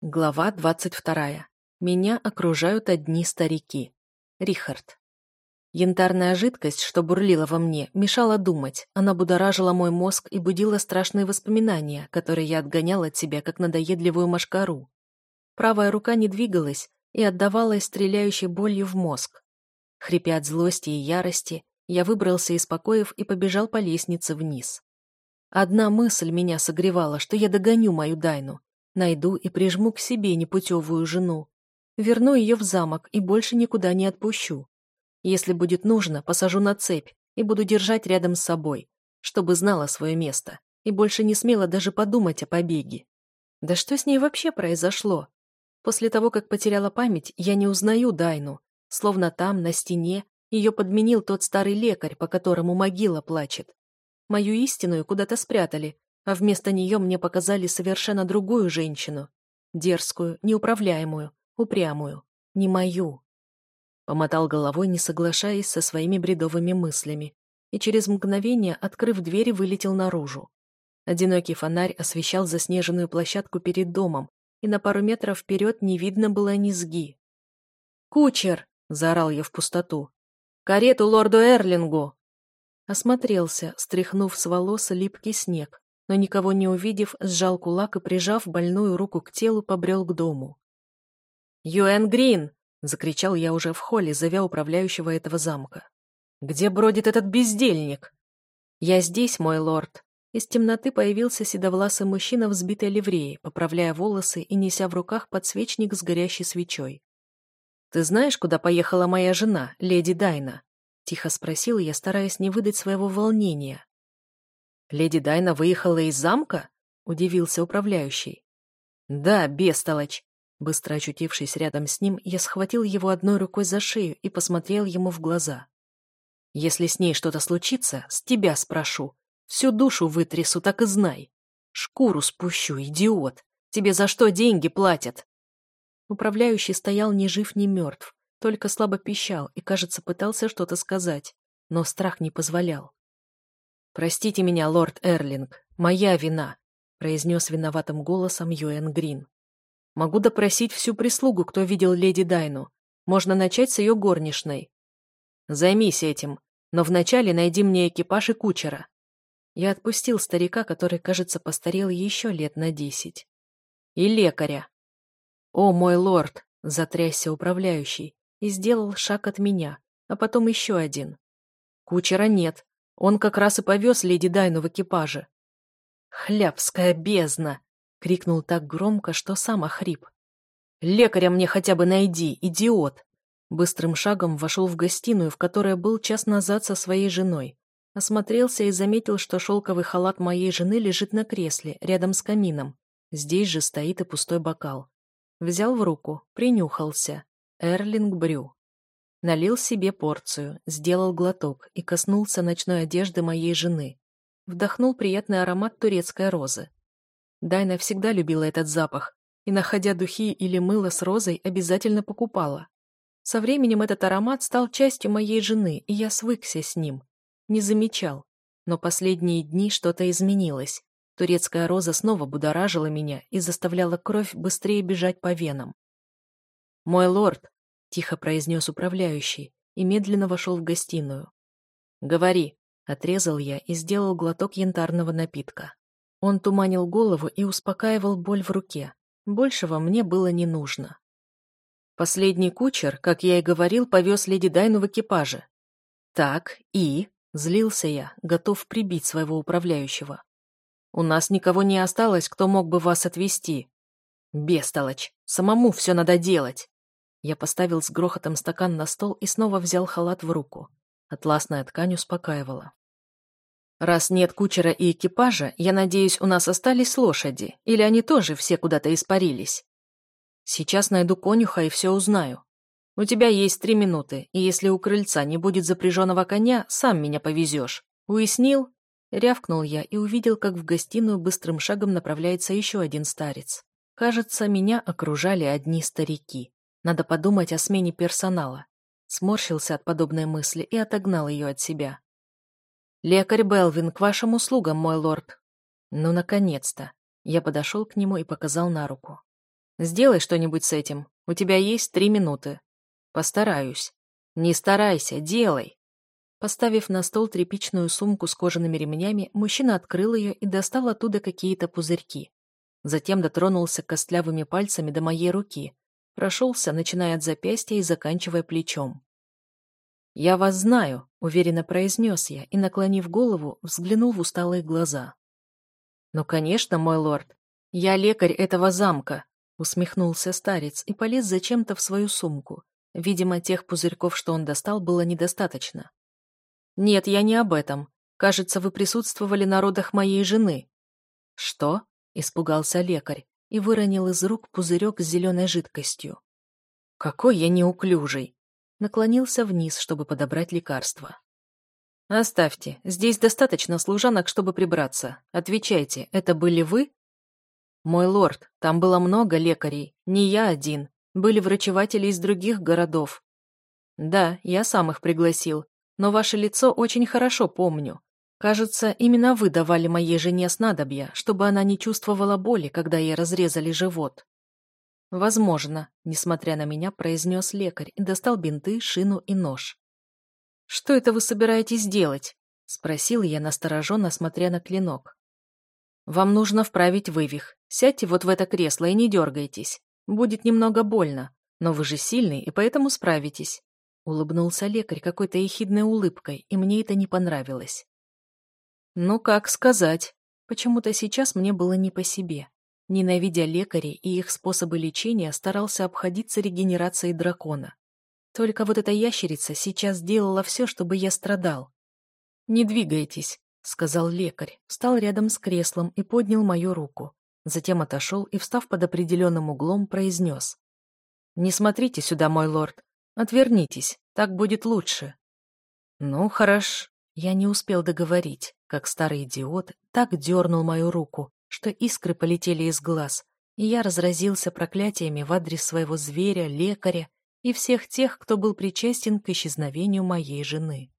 Глава двадцать вторая. Меня окружают одни старики. Рихард. Янтарная жидкость, что бурлила во мне, мешала думать. Она будоражила мой мозг и будила страшные воспоминания, которые я отгонял от себя, как надоедливую машкару. Правая рука не двигалась и отдавалась стреляющей болью в мозг. Хрипя от злости и ярости, я выбрался из покоев и побежал по лестнице вниз. Одна мысль меня согревала, что я догоню мою Дайну, Найду и прижму к себе непутевую жену. Верну ее в замок и больше никуда не отпущу. Если будет нужно, посажу на цепь и буду держать рядом с собой, чтобы знала свое место и больше не смела даже подумать о побеге. Да что с ней вообще произошло? После того, как потеряла память, я не узнаю Дайну. Словно там, на стене, ее подменил тот старый лекарь, по которому могила плачет. Мою истинную куда-то спрятали, а вместо нее мне показали совершенно другую женщину. Дерзкую, неуправляемую, упрямую. Не мою. Помотал головой, не соглашаясь со своими бредовыми мыслями, и через мгновение, открыв дверь, вылетел наружу. Одинокий фонарь освещал заснеженную площадку перед домом, и на пару метров вперед не видно было низги. «Кучер!» — заорал я в пустоту. «Карету лорду Эрлингу!» Осмотрелся, стряхнув с волос липкий снег, но никого не увидев, сжал кулак и, прижав больную руку к телу, побрел к дому. «Юэн Грин!» — закричал я уже в холле, зовя управляющего этого замка. «Где бродит этот бездельник?» «Я здесь, мой лорд». Из темноты появился седовласый мужчина в сбитой ливреи, поправляя волосы и неся в руках подсвечник с горящей свечой. «Ты знаешь, куда поехала моя жена, леди Дайна?» — тихо спросил я, стараясь не выдать своего волнения. «Леди Дайна выехала из замка?» — удивился управляющий. «Да, бестолочь!» Быстро очутившись рядом с ним, я схватил его одной рукой за шею и посмотрел ему в глаза. «Если с ней что-то случится, с тебя спрошу. Всю душу вытрясу, так и знай. Шкуру спущу, идиот. Тебе за что деньги платят?» Управляющий стоял ни жив, ни мертв, только слабо пищал и, кажется, пытался что-то сказать, но страх не позволял. «Простите меня, лорд Эрлинг, моя вина», — произнес виноватым голосом Юэн Грин. «Могу допросить всю прислугу, кто видел леди Дайну. Можно начать с ее горничной». «Займись этим, но вначале найди мне экипаж и кучера». Я отпустил старика, который, кажется, постарел еще лет на десять. «И лекаря». «О, мой лорд!» — затрясся управляющий и сделал шаг от меня, а потом еще один. «Кучера нет, он как раз и повез леди Дайну в экипаже. «Хлябская бездна!» — крикнул так громко, что сам охрип. «Лекаря мне хотя бы найди, идиот!» Быстрым шагом вошел в гостиную, в которой был час назад со своей женой. Осмотрелся и заметил, что шелковый халат моей жены лежит на кресле, рядом с камином. Здесь же стоит и пустой бокал. Взял в руку, принюхался. Эрлинг Брю. Налил себе порцию, сделал глоток и коснулся ночной одежды моей жены. Вдохнул приятный аромат турецкой розы. Дайна всегда любила этот запах, и, находя духи или мыло с розой, обязательно покупала. Со временем этот аромат стал частью моей жены, и я свыкся с ним. Не замечал. Но последние дни что-то изменилось. Турецкая роза снова будоражила меня и заставляла кровь быстрее бежать по венам. «Мой лорд», — тихо произнес управляющий и медленно вошел в гостиную. «Говори», — отрезал я и сделал глоток янтарного напитка. Он туманил голову и успокаивал боль в руке. Большего мне было не нужно. Последний кучер, как я и говорил, повез леди Дайну в экипаже. Так, и... Злился я, готов прибить своего управляющего. У нас никого не осталось, кто мог бы вас отвезти. Бестолочь, самому все надо делать. Я поставил с грохотом стакан на стол и снова взял халат в руку. Атласная ткань успокаивала. «Раз нет кучера и экипажа, я надеюсь, у нас остались лошади, или они тоже все куда-то испарились. Сейчас найду конюха и все узнаю. У тебя есть три минуты, и если у крыльца не будет запряженного коня, сам меня повезешь. Уяснил?» Рявкнул я и увидел, как в гостиную быстрым шагом направляется еще один старец. Кажется, меня окружали одни старики. Надо подумать о смене персонала. Сморщился от подобной мысли и отогнал ее от себя. «Лекарь Белвин, к вашим услугам, мой лорд!» «Ну, наконец-то!» Я подошел к нему и показал на руку. Сделай что-нибудь с этим. У тебя есть три минуты. Постараюсь. Не старайся, делай. Поставив на стол тряпичную сумку с кожаными ремнями, мужчина открыл ее и достал оттуда какие-то пузырьки. Затем дотронулся костлявыми пальцами до моей руки, прошелся, начиная от запястья и заканчивая плечом. «Я вас знаю», — уверенно произнес я и, наклонив голову, взглянул в усталые глаза. «Ну, конечно, мой лорд. Я лекарь этого замка», — усмехнулся старец и полез зачем-то в свою сумку. Видимо, тех пузырьков, что он достал, было недостаточно. «Нет, я не об этом. Кажется, вы присутствовали на родах моей жены». «Что?» — испугался лекарь и выронил из рук пузырек с зеленой жидкостью. «Какой я неуклюжий!» Наклонился вниз, чтобы подобрать лекарство. «Оставьте. Здесь достаточно служанок, чтобы прибраться. Отвечайте, это были вы?» «Мой лорд, там было много лекарей. Не я один. Были врачеватели из других городов». «Да, я сам их пригласил. Но ваше лицо очень хорошо помню. Кажется, именно вы давали моей жене снадобья, чтобы она не чувствовала боли, когда ей разрезали живот. Возможно, несмотря на меня, произнес лекарь и достал бинты, шину и нож. Что это вы собираетесь делать? Спросил я, настороженно смотря на клинок. Вам нужно вправить вывих. Сядьте вот в это кресло и не дергайтесь. Будет немного больно, но вы же сильный, и поэтому справитесь. Улыбнулся лекарь какой-то ехидной улыбкой, и мне это не понравилось. Ну, как сказать. Почему-то сейчас мне было не по себе. Ненавидя лекарей и их способы лечения, старался обходиться регенерацией дракона. Только вот эта ящерица сейчас делала все, чтобы я страдал. «Не двигайтесь», — сказал лекарь, встал рядом с креслом и поднял мою руку. Затем отошел и, встав под определенным углом, произнес. «Не смотрите сюда, мой лорд. Отвернитесь, так будет лучше». «Ну, хорош». Я не успел договорить как старый идиот, так дернул мою руку, что искры полетели из глаз, и я разразился проклятиями в адрес своего зверя, лекаря и всех тех, кто был причастен к исчезновению моей жены.